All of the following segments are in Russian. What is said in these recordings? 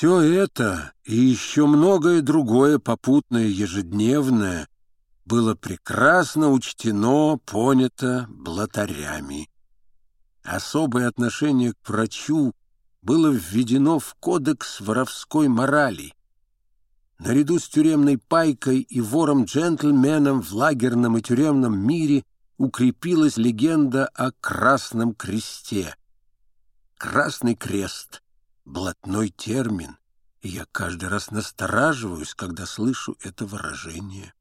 Все это и еще многое другое попутное ежедневное было прекрасно учтено, понято блатарями. Особое отношение к врачу было введено в кодекс воровской морали. Наряду с тюремной пайкой и вором-джентльменом в лагерном и тюремном мире укрепилась легенда о Красном Кресте. Красный Крест — блатной термин, и я каждый раз настораживаюсь, когда слышу это выражение.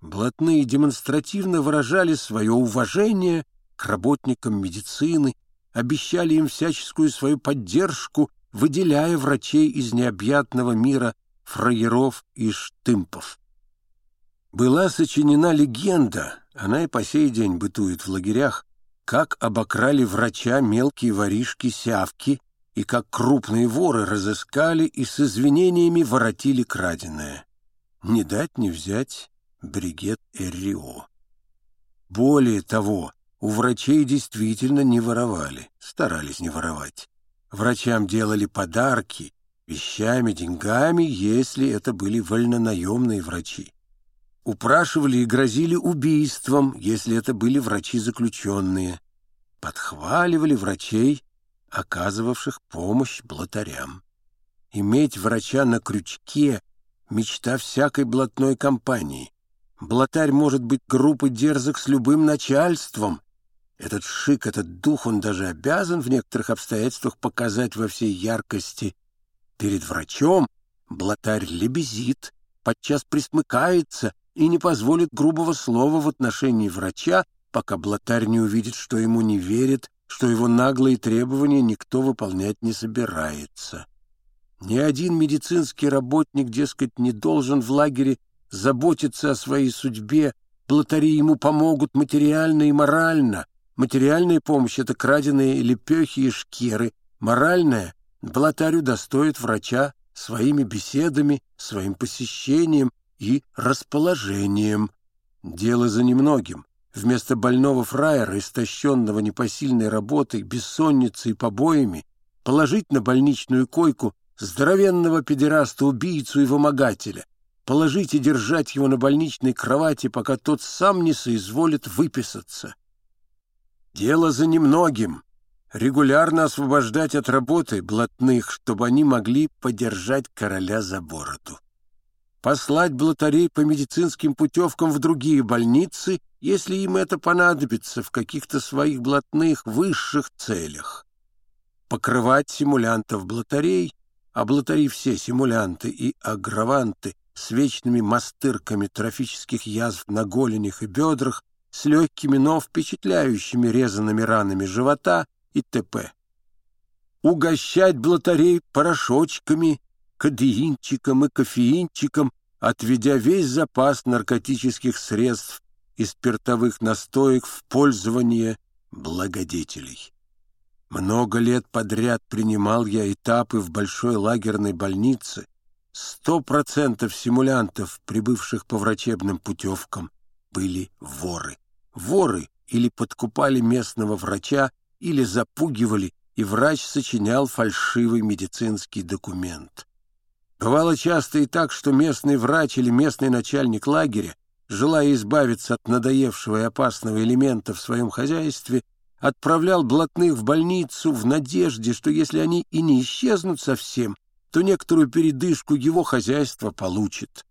Блатные демонстративно выражали свое уважение к работникам медицины, обещали им всяческую свою поддержку, выделяя врачей из необъятного мира фраеров и штымпов. Была сочинена легенда, она и по сей день бытует в лагерях, как обокрали врача мелкие воришки-сявки и как крупные воры разыскали и с извинениями воротили краденое. Не дать не взять бригет Эррио. Более того, у врачей действительно не воровали, старались не воровать. Врачам делали подарки вещами, деньгами, если это были вольнонаемные врачи. Упрашивали и грозили убийством, если это были врачи-заключенные. Подхваливали врачей, оказывавших помощь блатарям. Иметь врача на крючке — мечта всякой блатной компании. Блатарь может быть груб и дерзок с любым начальством. Этот шик, этот дух он даже обязан в некоторых обстоятельствах показать во всей яркости. Перед врачом блатарь лебезит, подчас присмыкается и не позволит грубого слова в отношении врача, пока блатарь не увидит, что ему не верит, что его наглые требования никто выполнять не собирается. Ни один медицинский работник, дескать, не должен в лагере заботиться о своей судьбе, блатари ему помогут материально и морально. Материальная помощь — это краденые лепехи и шкеры. Моральная — блатарю достоит врача своими беседами, своим посещением и расположением. Дело за немногим. Вместо больного фраера, истощенного непосильной работой, бессонницей и побоями, положить на больничную койку здоровенного педераста-убийцу и вымогателя — положить и держать его на больничной кровати, пока тот сам не соизволит выписаться. Дело за немногим — регулярно освобождать от работы блатных, чтобы они могли подержать короля за бороду. Послать блатарей по медицинским путевкам в другие больницы, если им это понадобится в каких-то своих блатных высших целях. Покрывать симулянтов блатарей, а блатари все симулянты и аграванты — с вечными мастырками трофических язв на голенях и бедрах, с легкими, но впечатляющими резанными ранами живота и т.п. Угощать блатарей порошочками, кадеинчиком и кофеинчиком, отведя весь запас наркотических средств и спиртовых настоек в пользование благодетелей. Много лет подряд принимал я этапы в большой лагерной больнице, Сто процентов симулянтов, прибывших по врачебным путевкам, были воры. Воры или подкупали местного врача, или запугивали, и врач сочинял фальшивый медицинский документ. Бывало часто и так, что местный врач или местный начальник лагеря, желая избавиться от надоевшего и опасного элемента в своем хозяйстве, отправлял блатных в больницу в надежде, что если они и не исчезнут совсем, то некоторую передышку его хозяйство получит.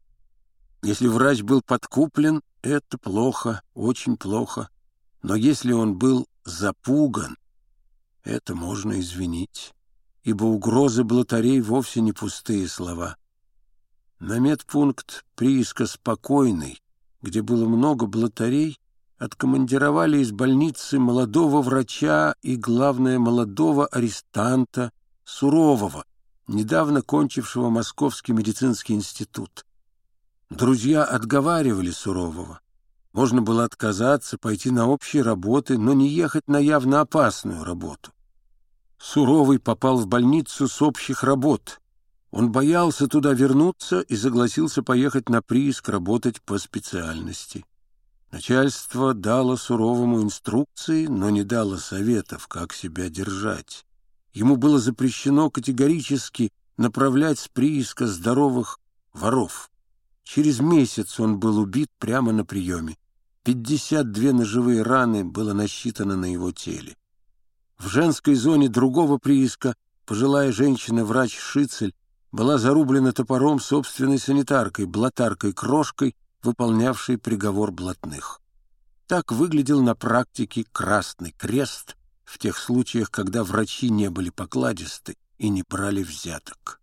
Если врач был подкуплен, это плохо, очень плохо. Но если он был запуган, это можно извинить, ибо угрозы блатарей вовсе не пустые слова. На медпункт прииска «Спокойный», где было много блатарей, откомандировали из больницы молодого врача и, главное, молодого арестанта, сурового, недавно кончившего Московский медицинский институт. Друзья отговаривали Сурового. Можно было отказаться, пойти на общие работы, но не ехать на явно опасную работу. Суровый попал в больницу с общих работ. Он боялся туда вернуться и согласился поехать на прииск работать по специальности. Начальство дало Суровому инструкции, но не дало советов, как себя держать. Ему было запрещено категорически направлять с прииска здоровых воров. Через месяц он был убит прямо на приеме. 52 ножевые раны было насчитано на его теле. В женской зоне другого прииска пожилая женщина-врач Шицель была зарублена топором собственной санитаркой, блатаркой-крошкой, выполнявшей приговор блатных. Так выглядел на практике Красный Крест в тех случаях, когда врачи не были покладисты и не брали взяток.